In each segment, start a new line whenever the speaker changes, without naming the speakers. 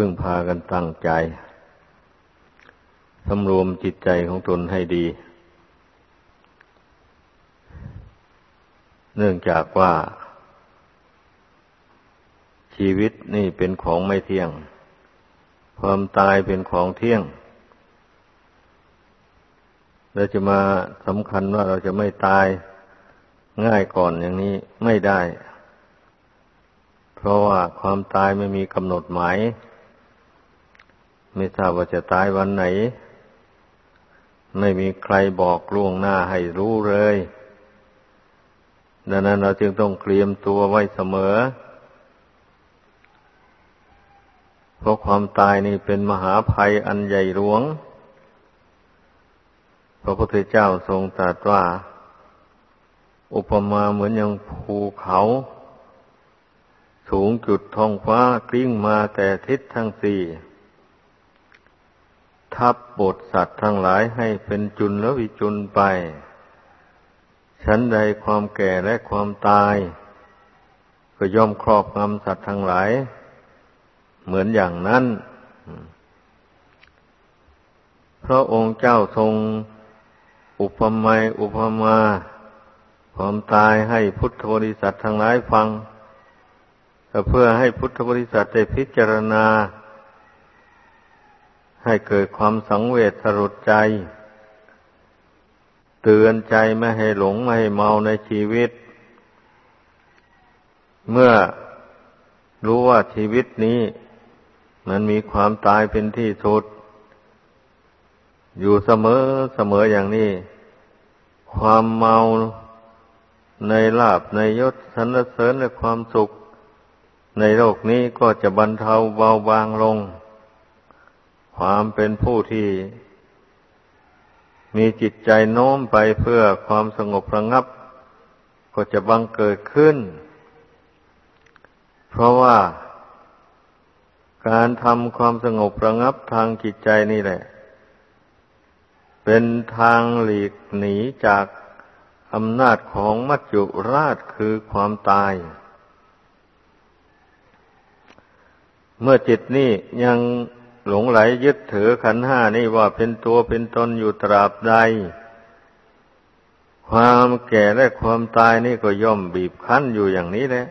พึ่งพากันตั้งใจสำรวมจิตใจของตนให้ดี เนื่องจากว่า ชีวิตนี่เป็นของไม่เที่ยง ความตายเป็นของเที่ยง เราจะมาสำคัญว่าเราจะไม่ตายง่ายก่อนอย่างนี้ไม่ได้ เพราะว่าความตายไม่มีกำหนดหมาย ไม่ทราบว่าจะตายวันไหน ไม่มีใครบอกล่วงหน้าให้รู้เลย ดังนั้นเราจึงต้องเตรียมตัวไว้เสมอ เพราะความตายนี่เป็นมหาภัยอันใหญ่หลวง พระพุทธเจ้าทรงตรัสว่า อุปมาเหมือนอย่างภูเขาสูงจุดท้องฟ้ากลิ้งมาแต่ทิศทั้งสี่ ทับบทสัตว์ทั้งหลายให้เป็นจุนและวิจุนไป ฉันใดความแก่และความตาย ก็ย่อมครอบงำสัตว์ทั้งหลาย เหมือนอย่างนั้น พระองค์เจ้าทรงอุปมาอุปมาความตายให้พุทธบริษัททั้งหลายฟัง เพื่อให้พุทธบริษัทได้พิจารณา ให้เกิดความสังเวชสลดใจ เตือนใจไม่ให้หลงไม่ให้เมาในชีวิต เมื่อรู้ว่าชีวิตนี้ มันมีความตายเป็นที่สุด อยู่เสมอเสมออย่างนี้ ความเมาในลาบในยศสรรเสริญและความสุข ในโลกนี้ก็จะบรรเทาเบาบางลง ความเป็นผู้ที่มีจิตใจโน้มไปเพื่อความสงบระงับ ก็จะบังเกิดขึ้น เพราะว่าการทำความสงบระงับทางจิตใจนี่แหละ เป็นทางหลีกหนีจากอำนาจของมัจจุราชคือความตาย เมื่อจิตนี่ยัง หลงไหลยึดถือขันห้านี่ว่าเป็นตัวเป็นตนอยู่ตราบใด ความแก่และความตายนี่ก็ย่อมบีบคั้นอยู่อย่างนี้แหละ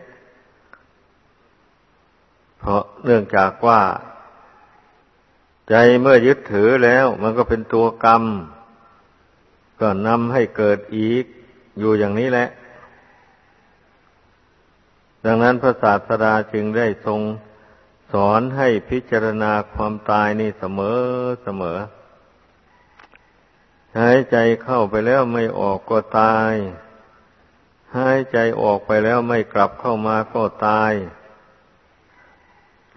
เพราะเนื่องจากว่า ใจเมื่อยึดถือแล้ว มันก็เป็นตัวกรรม ก็นำให้เกิดอีกอยู่อย่างนี้แหละ ดังนั้นพระศาสดาจึงได้ทรง สอนให้พิจารณาความตายนี่เสมอเสมอหายใจเข้าไปแล้วไม่ออกก็ตายหายใจออกไปแล้วไม่กลับเข้ามาก็ตาย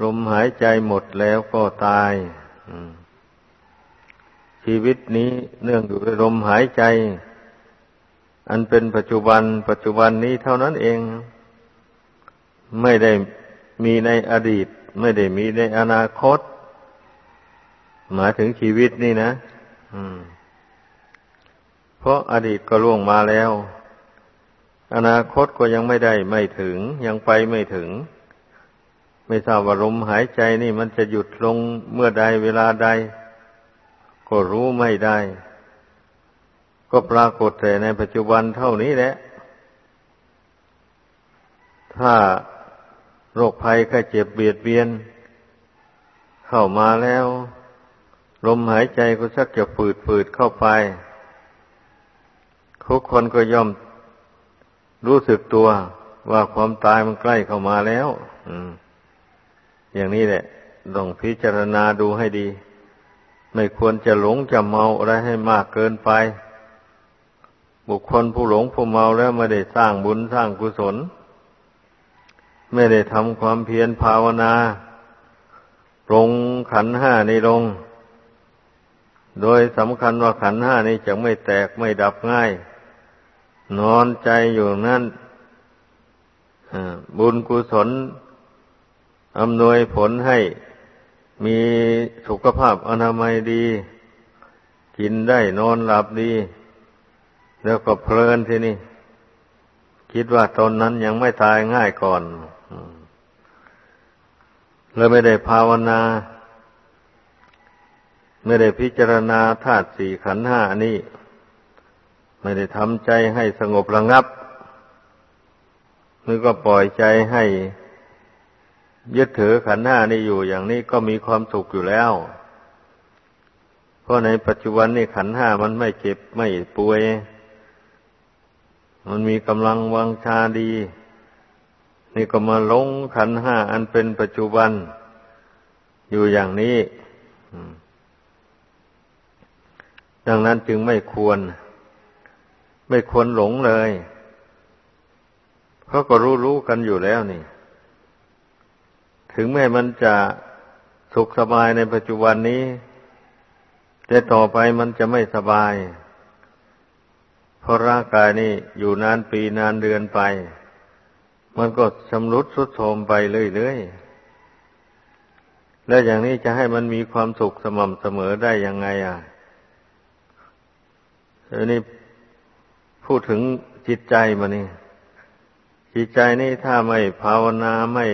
ลมหายใจหมดแล้วก็ตายชีวิตนี้เนื่องอยู่ด้วยลมหายใจ อันเป็นปัจจุบัน ปัจจุบันนี้เท่านั้นเอง ไม่ได้มีในอดีต ไม่ได้มีในอนาคต หมายถึงชีวิตนี่นะเพราะอดีตก็ล่วงมาแล้ว อนาคตก็ยังไม่ได้ไม่ถึง ยังไปไม่ถึง ไม่ทราบว่าลมหายใจนี่ มันจะหยุดลงเมื่อใดเวลาใด ก็รู้ไม่ได้ ก็ปรากฏแต่ในปัจจุบันเท่านี้แหละถ้า โรคภัยแค่เจ็บเบียดเบียน เข้ามาแล้ว ลมหายใจก็ชักจะฝืดฝืดเข้าไป ทุกคนก็ย่อมรู้สึกตัวว่าความตายมันใกล้เข้ามาแล้วอย่างนี้แหละต้องพิจารณาดูให้ดี ไม่ควรจะหลงจะเมาอะไรให้มากเกินไป บุคคลผู้หลงผู้เมาแล้วไม่ได้สร้างบุญสร้างกุศล ไม่ได้ทำความเพียรภาวนาปรงขันห้าในลง โดยสำคัญว่าขันห้านี้จะไม่แตกไม่ดับง่าย นอนใจอยู่นั่นบุญกุศลอำนวยผลให้มีสุขภาพอนามัยดี กินได้นอนหลับดี แล้วก็เพลินทีนี่ คิดว่าตนนั้นยังไม่ตายง่ายก่อน เลยไม่ได้ภาวนา ไม่ได้พิจารณาธาตุสี่ขันห้านี้ ไม่ได้ทำใจให้สงบระงับมือก็ปล่อยใจให้ยึดถือขันห้านี่อยู่อย่างนี้ก็มีความสุขอยู่แล้ว เพราะในปัจจุบันนี่ขันห้ามันไม่เจ็บไม่ป่วย มันมีกำลังวังชาดี นี่ก็มาลงขันห้าอันเป็นปัจจุบัน อยู่อย่างนี้ดังนั้นจึงไม่ควร ไม่ควรหลงเลยเขาก็รู้รู้กันอยู่แล้วนี่ ถึงแม้มันจะสุขสบายในปัจจุบันนี้ แต่ต่อไปมันจะไม่สบาย เพราะร่างกายนี่อยู่นานปีนานเดือนไป มันก็ชำรุดสุดโทรมไปเรื่อยๆ แล้วอย่างนี้จะให้มันมีความสุขสม่ำเสมอได้ยังไง อะอันนี้พูดถึงจิตใจมานี่ จิตใจนี่ถ้าไม่ภาวนาไม่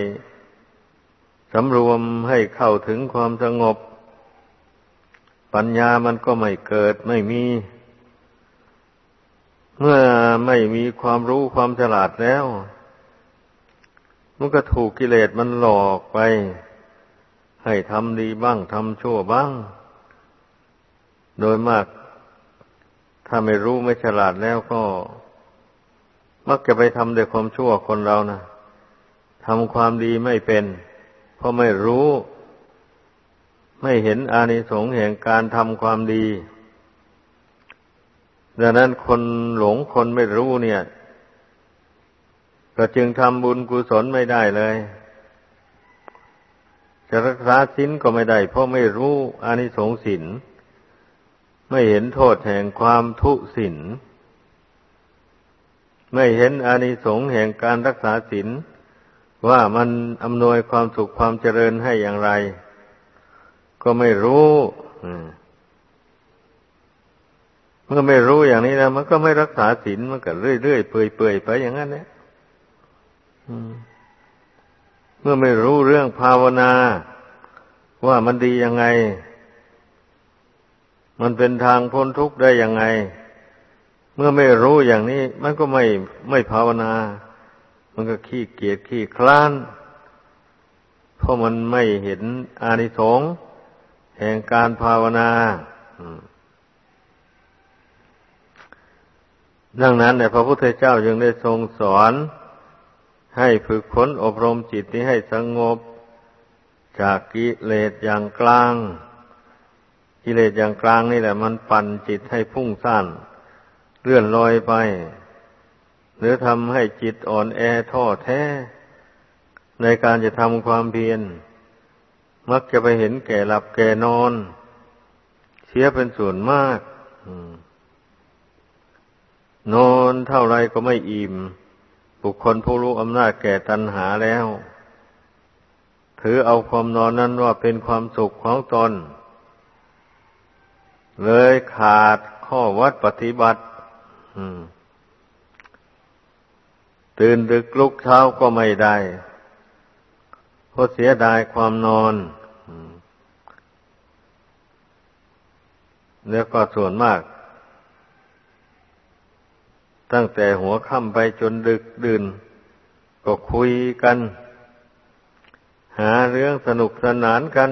สำรวมให้เข้าถึงความสงบ ปัญญามันก็ไม่เกิดไม่มี เมื่อไม่มีความรู้ความฉลาดแล้ว มันก็ถูกกิเลสมันหลอกไป ให้ทำดีบ้างทำชั่วบ้าง โดยมาก ถ้าไม่รู้ไม่ฉลาดแล้วก็ มักจะไปทำแต่ความชั่วคนเรานะทำความดีไม่เป็น เพราะไม่รู้ ไม่เห็นอานิสงส์แห่งการทำความดีดังนั้นคนหลงคนไม่รู้เนี่ย ก็จึงทำบุญกุศลไม่ได้เลย จะรักษาศีลก็ไม่ได้ เพราะไม่รู้อานิสงส์ศีลไม่เห็นโทษแห่งความทุศีลไม่เห็นอานิสงส์แห่งการรักษาศีลว่ามันอำนวยความสุขความเจริญให้อย่างไร ก็ไม่รู้เมื่อไม่รู้อย่างนี้แล้วมันก็ไม่รักษาศีลมันก็เรื่อยๆเปื่อยๆไปอย่างนั้นเนี่ย เมื่อไม่รู้เรื่องภาวนา ว่ามันดียังไง มันเป็นทางพ้นทุกข์ได้ยังไง เมื่อไม่รู้อย่างนี้ มันก็ไม่ไม่ภาวนา มันก็ขี้เกียจขี้คลาน เพราะมันไม่เห็นอานิสงส์แห่งการภาวนาดังนั้นเนี่ยพระพุทธเจ้าจึงได้ทรงสอน ให้ฝึกฝนอบรมจิตนี้ให้สงบ จากกิเลสอย่างกลาง กิเลสอย่างกลางนี่แหละ มันปั่นจิตให้พุ่งซ่านเลื่อนลอยไป หรือทำให้จิตอ่อนแอท้อแท้ ในการจะทำความเพียร มักจะไปเห็นแก่หลับแก่นอน เสียเป็นส่วนมากนอนเท่าไรก็ไม่อิ่ม บุคคลผู้รู้อำนาจแก่ตัณหาแล้ว ถือเอาความนอนนั้นว่าเป็นความสุขของตน เลยขาดข้อวัดปฏิบัติตื่นดึกลุกเช้าก็ไม่ได้เพราะเสียดายความนอนแล้วก็ส่วนมาก ตั้งแต่หัวค่ำไปจนดึกดื่น ก็คุยกัน หาเรื่องสนุกสนานกัน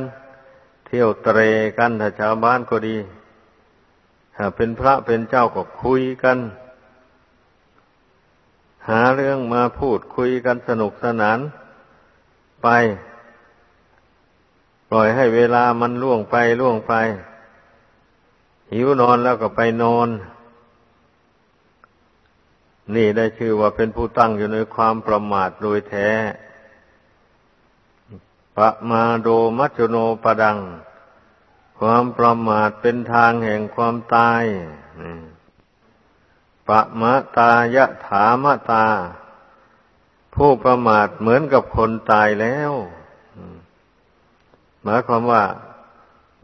เที่ยวเตรกันถ้าชาวบ้านก็ดีถ้าเป็นพระเป็นเจ้าก็คุยกัน หาเรื่องมาพูดคุยกันสนุกสนาน ไป ปล่อยให้เวลามันล่วงไปล่วงไป หิวนอนแล้วก็ไปนอน นี่ได้ชื่อว่าเป็นผู้ตั้งอยู่ในความประมาทโดยแท้ปะมาโดมัจโนปดัง ความประมาทเป็นทางแห่งความตายปะมะตายะถามะตา ผู้ประมาทเหมือนกับคนตายแล้วหมายความว่า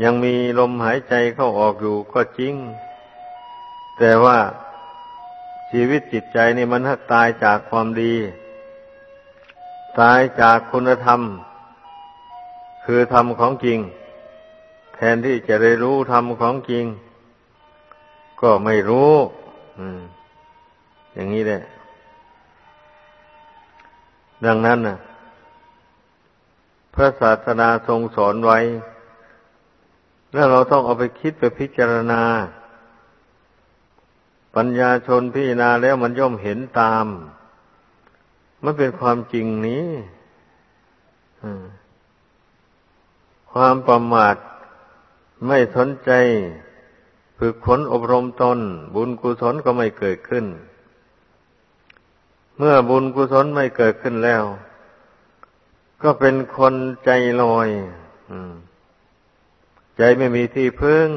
ยังมีลมหายใจเข้าออกอยู่ก็จริง แต่ว่า ชีวิตจิตใจนี่มันตายจากความดี ตายจากคุณธรรม คือธรรมของจริง แทนที่จะได้รู้ธรรมของจริง ก็ไม่รู้อย่างนี้แหละ ดังนั้นนะพระศาสนาทรงสอนไว้ แล้วเราต้องเอาไปคิดไปพิจารณา ปัญญาชนพิจารณาแล้วมันย่อมเห็นตาม มันเป็นความจริงนี้ความประมาทไม่สนใจ ฝึกขนอบรมตน บุญกุศลก็ไม่เกิดขึ้น เมื่อบุญกุศลไม่เกิดขึ้นแล้ว ก็เป็นคนใจลอยใจไม่มีที่พึ่ง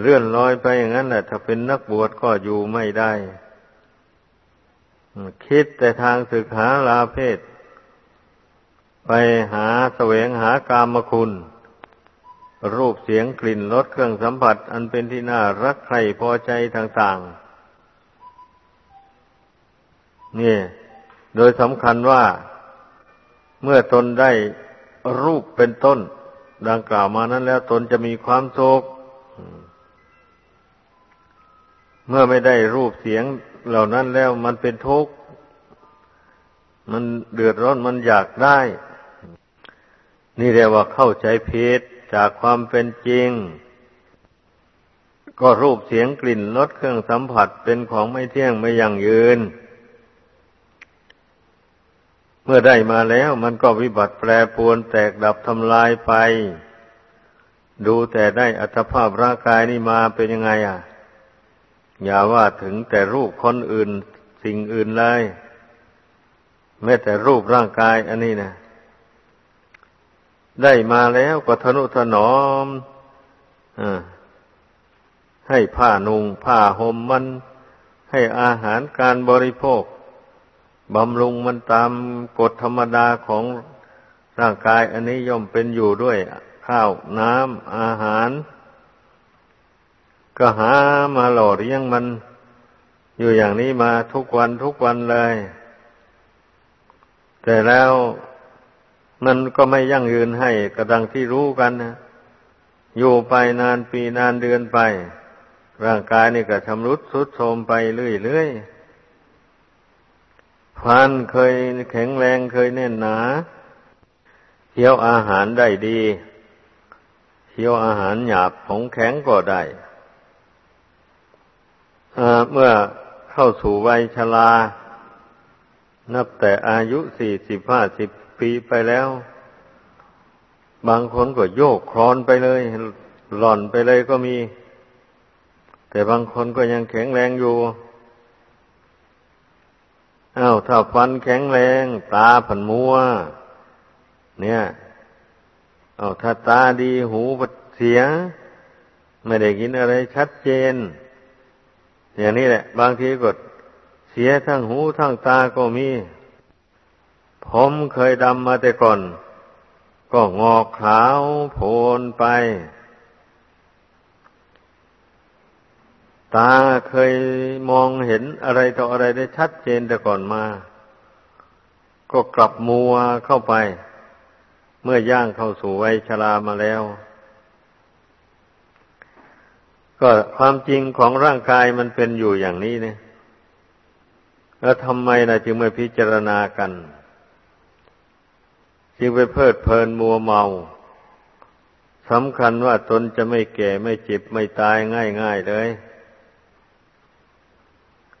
เลื่อนลอยไปอย่างนั้นแหละถ้าเป็นนักบวชก็อยู่ไม่ได้ คิดแต่ทางศึกหาลาเพศ ไปหาแสวงหากามคุณ รูปเสียงกลิ่นรสเครื่องสัมผัส อันเป็นที่น่ารักใครพอใจต่างๆนี่โดยสำคัญว่าเมื่อตนได้รูปเป็นต้น ดังกล่าวมานั้นแล้วตนจะมีความสุข เมื่อไม่ได้รูปเสียงเหล่านั้นแล้วมันเป็นทุกข์ มันเดือดร้อนมันอยากได้ นี่เรียกว่าเข้าใจผิดจากความเป็นจริง ก็รูปเสียงกลิ่นรสเครื่องสัมผัสเป็นของไม่เที่ยงไม่ยั่งยืน เมื่อได้มาแล้วมันก็วิบัติแปรปรวนแตกดับทำลายไป ดูแต่ได้อัตภาพร่างกายนี่มาเป็นยังไง อะ อย่าว่าถึงแต่รูปคนอื่น สิ่งอื่นเลยแม้แต่รูปร่างกายอันนี้นะได้มาแล้วก็ทนุถนอมอให้ผ้านุงผ้าห่มมัน ให้อาหารการบริโภคบำรุงมันตามกฎธรรมดาของร่างกาย อันนี้ย่อมเป็นอยู่ด้วยข้าวน้ำอาหาร ก็หามาหล่อเลี้ยงมันอยู่อย่างนี้มาทุกวันทุกวันเลย แต่แล้วมันก็ไม่ยั่งยืนให้กระดังที่รู้กันนะอยู่ไปนานปีนานเดือนไป ร่างกายนี่ก็ชำรุดทรุดโทรมไปเรื่อยๆฟันเคยแข็งแรงเคยแน่นหนาเคี้ยวอาหารได้ดีเคี้ยวอาหารหยาบของแข็งก็ได้ เมื่อเข้าสู่วัยชรา นับแต่อายุสี่สิบห้าสิบปีไปแล้ว บางคนก็โยกคลอนไปเลย หล่อนไปเลยก็มี แต่บางคนก็ยังแข็งแรงอยู่อา้าวถ้าฟันแข็งแรง ตาผันมัว เนี่ยอา้าวถ้าตาดีหูเสีย ไม่ได้กินอะไรชัดเจน อย่างนี้แหละ บางทีก็เสียทั้งหูทั้งตาก็มี ผมเคยดำมาแต่ก่อน ก็งอกขาวโพลนไป ตาเคยมองเห็นอะไรต่ออะไรได้ชัดเจนแต่ก่อนมา ก็กลับมัวเข้าไป เมื่อย่างเข้าสู่วัยชรามาแล้ว ก็ความจริงของร่างกายมันเป็นอยู่อย่างนี้เนี่ย แล้วทำไมนะจึงไม่พิจารณากัน จึงไปเพลิดเพลินมัวเมาสำคัญว่าตนจะไม่แก่ไม่เจ็บไม่ตายง่าย ๆเลย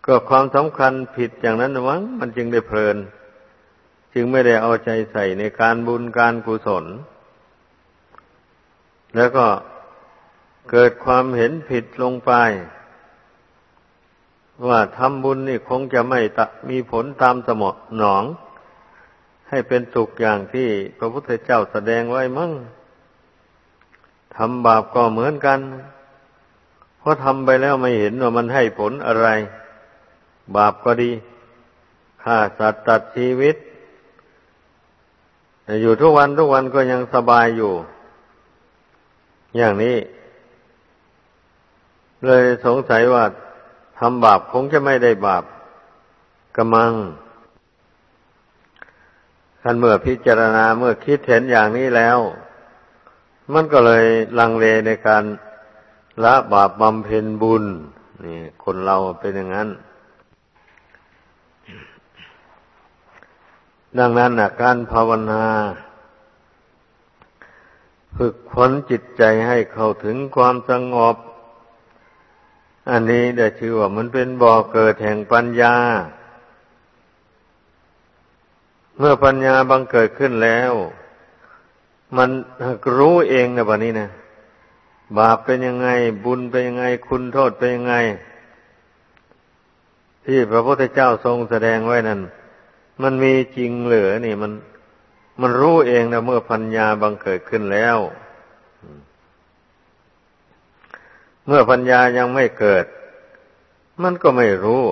ก็ความสำคัญผิดอย่างนั้นวังมันจึงได้เพลิน จึงไม่ได้เอาใจใส่ในการบุญการกุศล แล้วก็ เกิดความเห็นผิดลงไป ว่าทำบุญนี่คงจะไม่มีผลตามสมอหนอง ให้เป็นสุขอย่างที่พระพุทธเจ้าแสดงไว้มั่งทำบาปก็เหมือนกัน เพราะทำไปแล้วไม่เห็นว่ามันให้ผลอะไร บาปก็ดีฆ่าสัตว์ตัดชีวิต อยู่ทุกวันทุกวันก็ยังสบายอยู่ อย่างนี้ เลยสงสัยว่าทำบาปคงจะไม่ได้บาปกระมังท่านเมื่อพิจารณาเมื่อคิดเห็นอย่างนี้แล้ว มันก็เลยลังเลในการละบาปบำเพ็ญบุญ นี่ คนเราเป็นอย่างนั้น ดังนั้นนะการภาวนา ฝึกฝนจิตใจให้เข้าถึงความสงบ อันนี้ได้ชื่อว่ามันเป็นบ่อเกิดแห่งปัญญา เมื่อปัญญาบังเกิดขึ้นแล้ว มันรู้เองนะบัดนี้นะบาปเป็นยังไง บุญเป็นยังไง คุณโทษเป็นยังไง ที่พระพุทธเจ้าทรงแสดงไว้นั้นมันมีจริงเหรือนี่มัน มันรู้เองนะเมื่อปัญญาบังเกิดขึ้นแล้ว เมื่อปัญญายังไม่เกิด มันก็ไม่รู้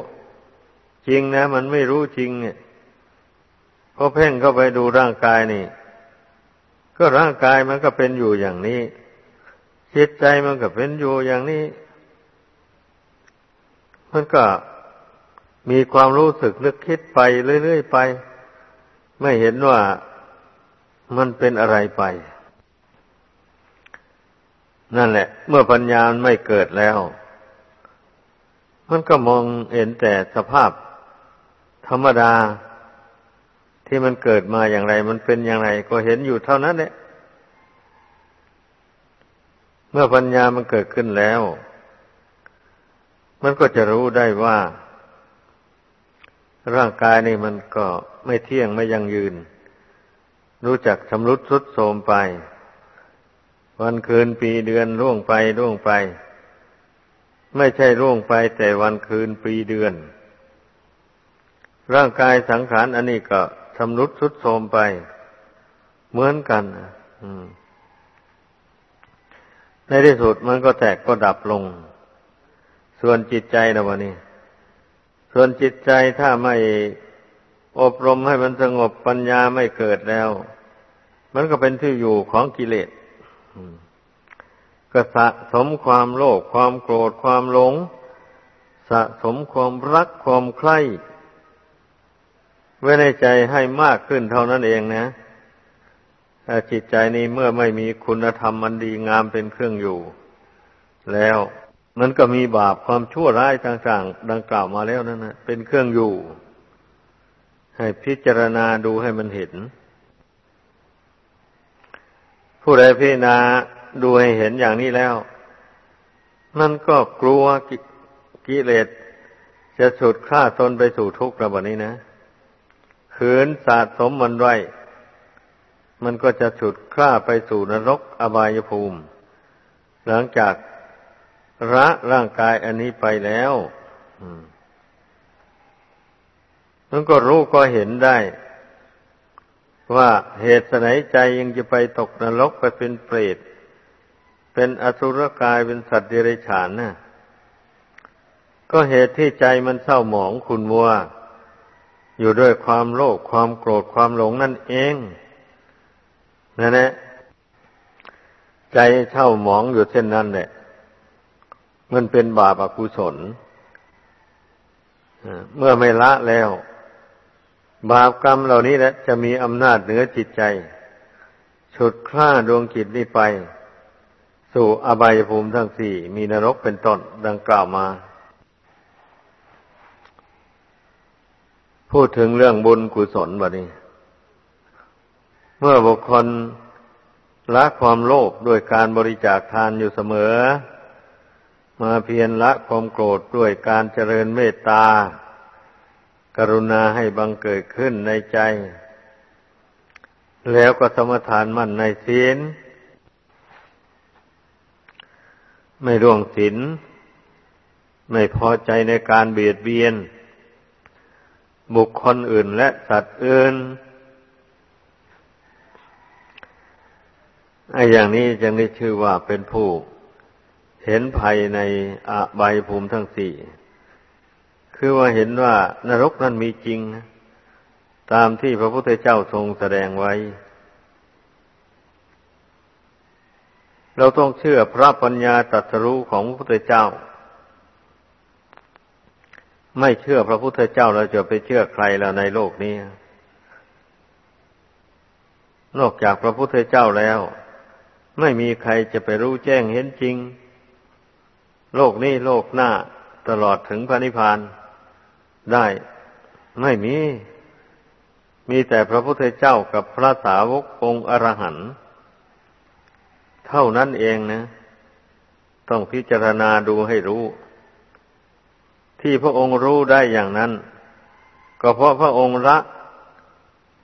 จริงนะ มันไม่รู้จริงเนี่ยพอเพ่งเข้าไปดูร่างกายนี่ ก็ร่างกายมันก็เป็นอยู่อย่างนี้จิตใจมันก็เป็นอยู่อย่างนี้ มันก็มีความรู้สึกนึกคิดไปเรื่อยๆไป ไม่เห็นว่ามันเป็นอะไรไป นั่นแหละ เมื่อปัญญาไม่เกิดแล้ว มันก็มองเห็นแต่สภาพธรรมดาที่มันเกิดมาอย่างไร มันเป็นอย่างไร ก็เห็นอยู่เท่านั้นแหละเมื่อปัญญามันเกิดขึ้นแล้ว มันก็จะรู้ได้ว่า ร่างกายนี่มันก็ไม่เที่ยงไม่ยั่งยืน รู้จักชำรุดทรุดโทรมไป วันคืนปีเดือนล่วงไปล่วงไป ไม่ใช่ล่วงไปแต่วันคืนปีเดือน ร่างกายสังขารอันนี้ก็ชำรุดทรุดโทรมไป เหมือนกันในที่สุดมันก็แตกก็ดับลง ส่วนจิตใจนะวะนี่ส่วนจิตใจถ้าไม่อบรมให้มันสงบปัญญาไม่เกิดแล้ว มันก็เป็นที่อยู่ของกิเลส ก็สะสมความโลภความโกรธความหลง สะสมความรักความใคร่ไว้ในใจให้มากขึ้นเท่านั้นเองนะจิตใจนี้เมื่อไม่มีคุณธรรมมันดีงามเป็นเครื่องอยู่ แล้วมันก็มีบาปความชั่วร้ายต่างๆ ดังกล่าวมาแล้วนั่นนะเป็นเครื่องอยู่ ให้พิจารณาดูให้มันเห็น ผู้ใดพิจารณา ดูให้เห็นอย่างนี้แล้ว มันก็กลัวกิเลสจะฉุดฆ่าตนไปสู่ทุกข์ระบนี้นะขืนสะสมมันไว้ มันก็จะฉุดฆ่าไปสู่นรกอบายภูมิ หลังจากระร่างกายอันนี้ไปแล้วมมันก็รู้ก็เห็นได้ ว่าเหตุไหนใจยังจะไปตกนรกไปเป็นเปรต เป็นอสุรกายเป็นสัตว์เดรัจฉานนะ่ะก็เหตุที่ใจมันเศร้าหมองขุนมัว อยู่ด้วยความโลภความโกรธความหลงนั่นเองนั่นแหละใจเช่าหมองอยู่เช่นนั้นแหละมันเป็นบาปอกุศลเมื่อไม่ละแล้ว บาปกรรมเหล่านี้แหละจะมีอำนาจเหนือจิตใจ ฉุดคล้าดวงจิตนี้ไป สู่อบายภูมิทั้งสี่มีนรกเป็นต้นดังกล่าวมา พูดถึงเรื่องบุญกุศลบัดนี้ เมื่อบุคคลละความโลภด้วยการบริจาคทานอยู่เสมอ มาเพียรละความโกรธด้วยการเจริญเมตตา กรุณาให้บังเกิดขึ้นในใจ แล้วก็สมทานมั่นในศีล ไม่ร่วงศีลไม่พอใจในการเบียดเบียน บุคคลอื่นและสัตว์อื่นไอ้อย่างนี้จึงได้ชื่อว่าเป็นผู้ เห็นภัยในอบายภูมิทั้งสี่คือว่าเห็นว่านรกนั้นมีจริง ตามที่พระพุทธเจ้าทรงแสดงไว้ เราต้องเชื่อพระปัญญาตรัสรู้ของพระพุทธเจ้า ไม่เชื่อพระพุทธเจ้าเราจะไปเชื่อใครแล้วในโลกนี้ นอกจากพระพุทธเจ้าแล้ว ไม่มีใครจะไปรู้แจ้งเห็นจริง โลกนี้โลกหน้าตลอดถึงพระนิพพานได้ไม่มี มีแต่พระพุทธเจ้ากับพระสาวกองค์อรหันต์ เท่านั้นเองนะ ต้องพิจารณาดูให้รู้ ที่พระองค์รู้ได้อย่างนั้น ก็เพราะพระองค์ละ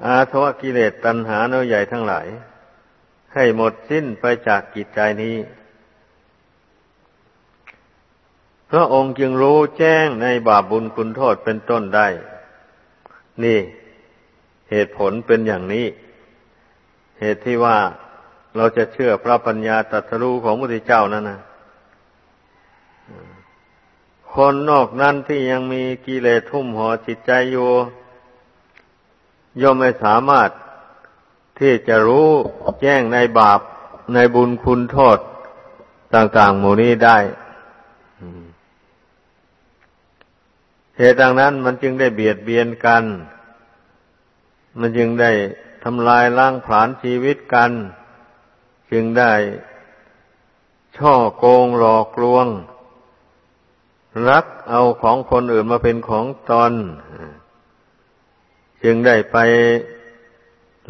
อาทวะกิเลสตัณหาเนื้อใหญ่ทั้งหลาย ให้หมดสิ้นไปจากกิจใจนี้ พระองค์จึงรู้แจ้งในบาปบุญคุณโทษเป็นต้นได้ นี่ เหตุผลเป็นอย่างนี้ เหตุที่ว่า เราจะเชื่อพระปัญญาตรัสรู้ของพระพุทธเจ้านั่นนะคนนอกนั้นที่ยังมีกิเลสทุ่มห่อจิตใจอยู่ย่อมไม่สามารถที่จะรู้แจ้งในบาปในบุญคุณโทษต่างๆหมู่นี้ได้เหตุดังนั้นมันจึงได้เบียดเบียนกัน มันจึงได้ทำลายล้างผลาญชีวิตกัน จึงได้ช่อโกงหลอกลวง รักเอาของคนอื่นมาเป็นของตนจึงได้ไป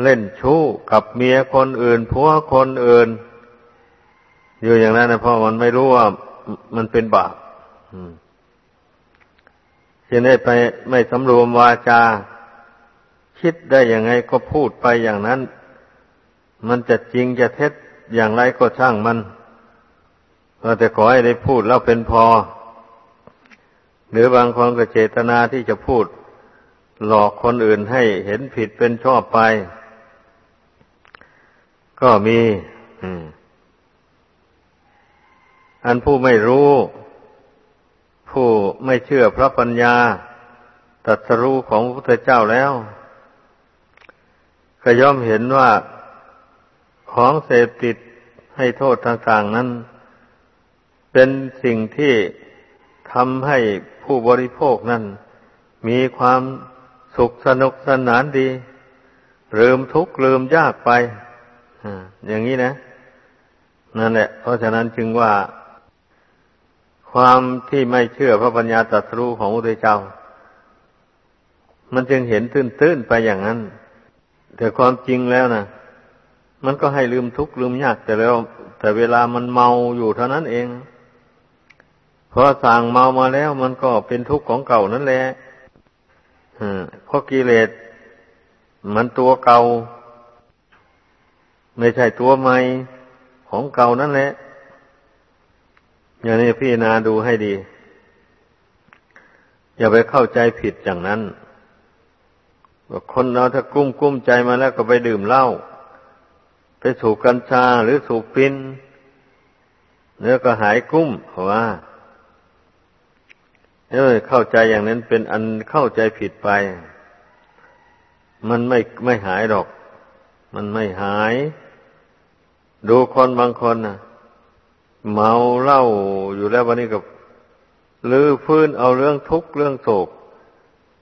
เล่นชู้กับเมียคนอื่นผัวคนอื่น อยู่อย่างนั้นนะเพราะมันไม่รู้ว่ามันเป็นบาปจึงได้ไปไม่สำรวมวาจา คิดได้ยังไงก็พูดไปอย่างนั้น มันจะจริงจะเท็จ อย่างไรก็ช่างมันแต่ขอให้ได้พูดแล้วเป็นพอ หรือบางคนก็เจตนาที่จะพูด หลอกคนอื่นให้เห็นผิดเป็นชอบไป ก็มีอันผู้ไม่รู้ ผู้ไม่เชื่อพระปัญญาตรัสรู้ของพระพุทธเจ้าแล้ว ก็ย่อมเห็นว่า ของเสพติดให้โทษต่างๆนั้น เป็นสิ่งที่ทำให้ผู้บริโภคนั้น มีความสุขสนุกสนานดีลืมทุกข์ลืมยากไปอย่างนี้นะ นั่นแหละ เพราะฉะนั้นจึงว่า ความที่ไม่เชื่อพระปัญญาตรัสรู้ของพระพุทธเจ้า มันจึงเห็นตื้นๆไปอย่างนั้น แต่ความจริงแล้วนะ มันก็ให้ลืมทุกข์ลืมยากแต่แล้ว แต่เวลามันเมาอยู่เท่านั้นเองพอสั่งเมามาแล้ว มันก็เป็นทุกข์ของเก่านั่นแหละเพราะกิเลสมันตัวเก่า ไม่ใช่ตัวใหม่ของเก่านั่นแหละ อย่างนี้พี่นาดูให้ดี อย่าไปเข้าใจผิดอย่างนั้นว่าคนเราถ้ากุ้มกุ้มใจมาแล้วก็ไปดื่มเหล้า ไปสูบกัญชาหรือสูบปินเนื้อก็หายกุ้มเพราะว่าเออเข้าใจอย่างนั้นเป็นอันเข้าใจผิดไป มันไม่ไม่หายหรอก มันไม่หาย ดูคนบางคนนะเมาเหล้าอยู่แล้ววันนี้กับลือฟื้นเอาเรื่องทุกข์เรื่องโศก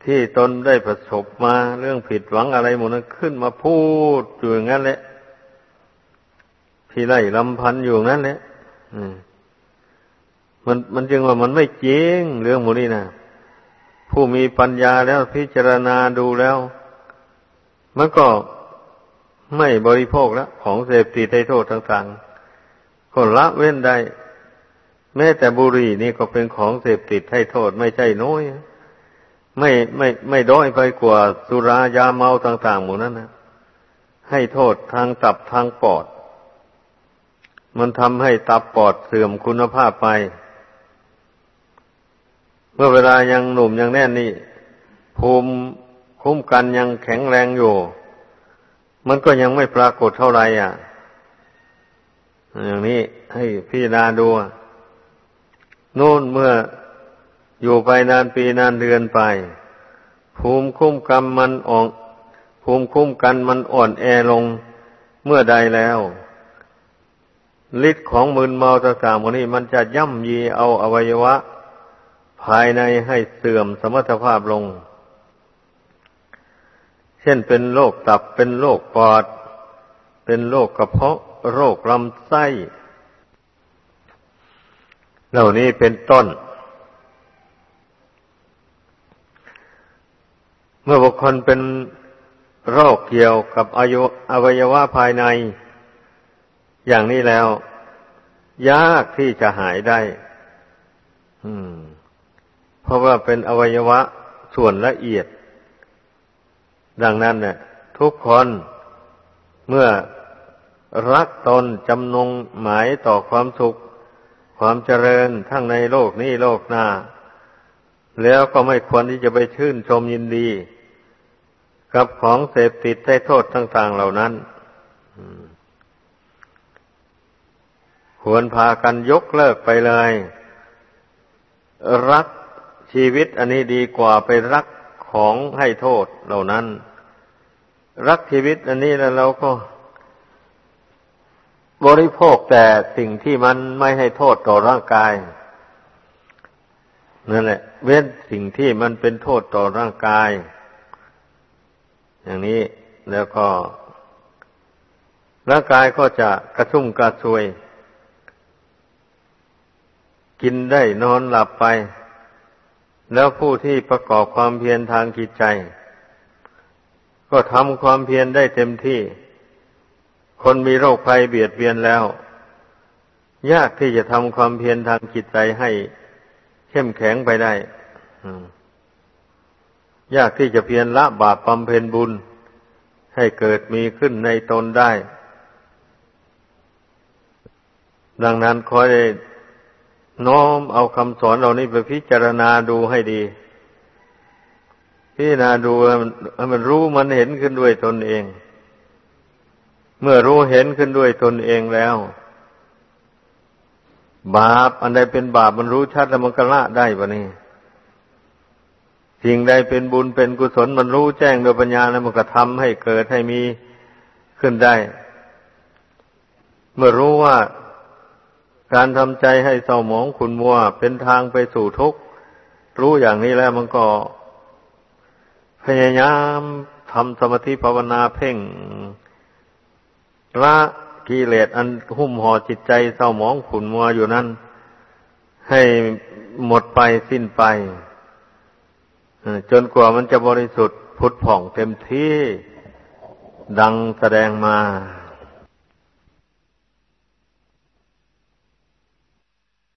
ที่ตนได้ประสบมาเรื่องผิดหวังอะไรหมดนั้นขึ้นมาพูดอยู่อย่างนั้นแหละ ที่ไล่ลำพันอยู่นั้นแหละมันมันจึงว่ามันไม่จริงเรื่องมูนี้นะผู้มีปัญญาแล้วพิจารณาดูแล้ว มันก็ไม่บริโภคแล้วของเสพติดให้โทษต่างๆก็ละเว้นได้ แม้แต่บุหรี่นี่ก็เป็นของเสพติดให้โทษไม่ใช่น้อยไม่ไม่ไม่ด้อยไปกว่าสุรายาเมาต่างๆหมู่นั้นนะให้โทษทางตับทางปอด มันทำให้ตับปอดเสื่อมคุณภาพไป เมื่อเวลายังหนุ่มยังแน่นนี่ภูมิคุ้มกันยังแข็งแรงอยู่ มันก็ยังไม่ปรากฏเท่าไหร่อะ อย่างนี้ให้พี่นาดูนู่นเมื่ออยู่ไปนานปีนานเดือนไป ภูมิคุ้มกันมันอ่อกภูมิคุ้มกันมันอ่อนแอลงเมื่อใดแล้ว ฤทธิ์ของมืนเมาต่างๆพวกนี้มันจะย่ำยีเอาอวัยวะ ภายในให้เสื่อมสมรรถภาพลง เช่นเป็นโรคตับเป็นโรคปอด เป็นโรคกระเพาะ โรคลำไส้ เหล่านี้เป็นต้น เมื่อบุคคลเป็นโรคเกี่ยวกับอายุอวัยวะภายใน อย่างนี้แล้ว ยากที่จะหายได้เพราะว่าเป็นอวัยวะส่วนละเอียด ดังนั้นเนี่ยทุกคนเมื่อรักตนจำนงหมายต่อความสุข ความเจริญทั้งในโลกนี้โลกหน้า แล้วก็ไม่ควรที่จะไปชื่นชมยินดี กับของเสพติดได้โทษต่าง ๆ เหล่านั้น ควรพากันยกเลิกไปเลย รักชีวิตอันนี้ดีกว่าไปรักของให้โทษเหล่านั้น รักชีวิตอันนี้แล้วเราก็ บริโภคแต่สิ่งที่มันไม่ให้โทษต่อร่างกายนั่นแหละ เว้นสิ่งที่มันเป็นโทษต่อร่างกาย อย่างนี้แล้วก็ร่างกายก็จะกระชุ่มกระชวย กินได้นอนหลับไป แล้วผู้ที่ประกอบความเพียรทางจิตใจ ก็ทำความเพียรได้เต็มที่ คนมีโรคภัยเบียดเบียนแล้ว ยากที่จะทำความเพียรทางจิตใจให้เข้มแข็งไปได้ยากที่จะเพียรละบาปบำเพ็ญบุญ ให้เกิดมีขึ้นในตนได้ ดังนั้นขอได้ น้อมเอาคำสอนเหล่านี้ไปพิจารณาดูให้ดี พิจารณาดูให้มันรู้มันเห็นขึ้นด้วยตนเอง เมื่อรู้เห็นขึ้นด้วยตนเองแล้ว บาปอันใดเป็นบาปมันรู้ชัดแล้วมันก็ละได้ปะนี่สิ่งใดเป็นบุญเป็นกุศลมันรู้แจ้งโดยปัญญาแล้วมันก็ทำให้เกิดให้มีขึ้นได้ เมื่อรู้ว่า การทำใจให้เศร้าหมองขุนมัว เป็นทางไปสู่ทุกข์ รู้อย่างนี้แล้วมันก็ พยายามทำสมาธิภาวนาเพ่งละกิเลสอันหุ้มห่อจิตใจเศร้าหมองขุนมัวอยู่นั้น ให้หมดไปสิ้นไปจนกว่ามันจะบริสุทธิ์พุทธผ่องเต็มที่ดังแสดงมา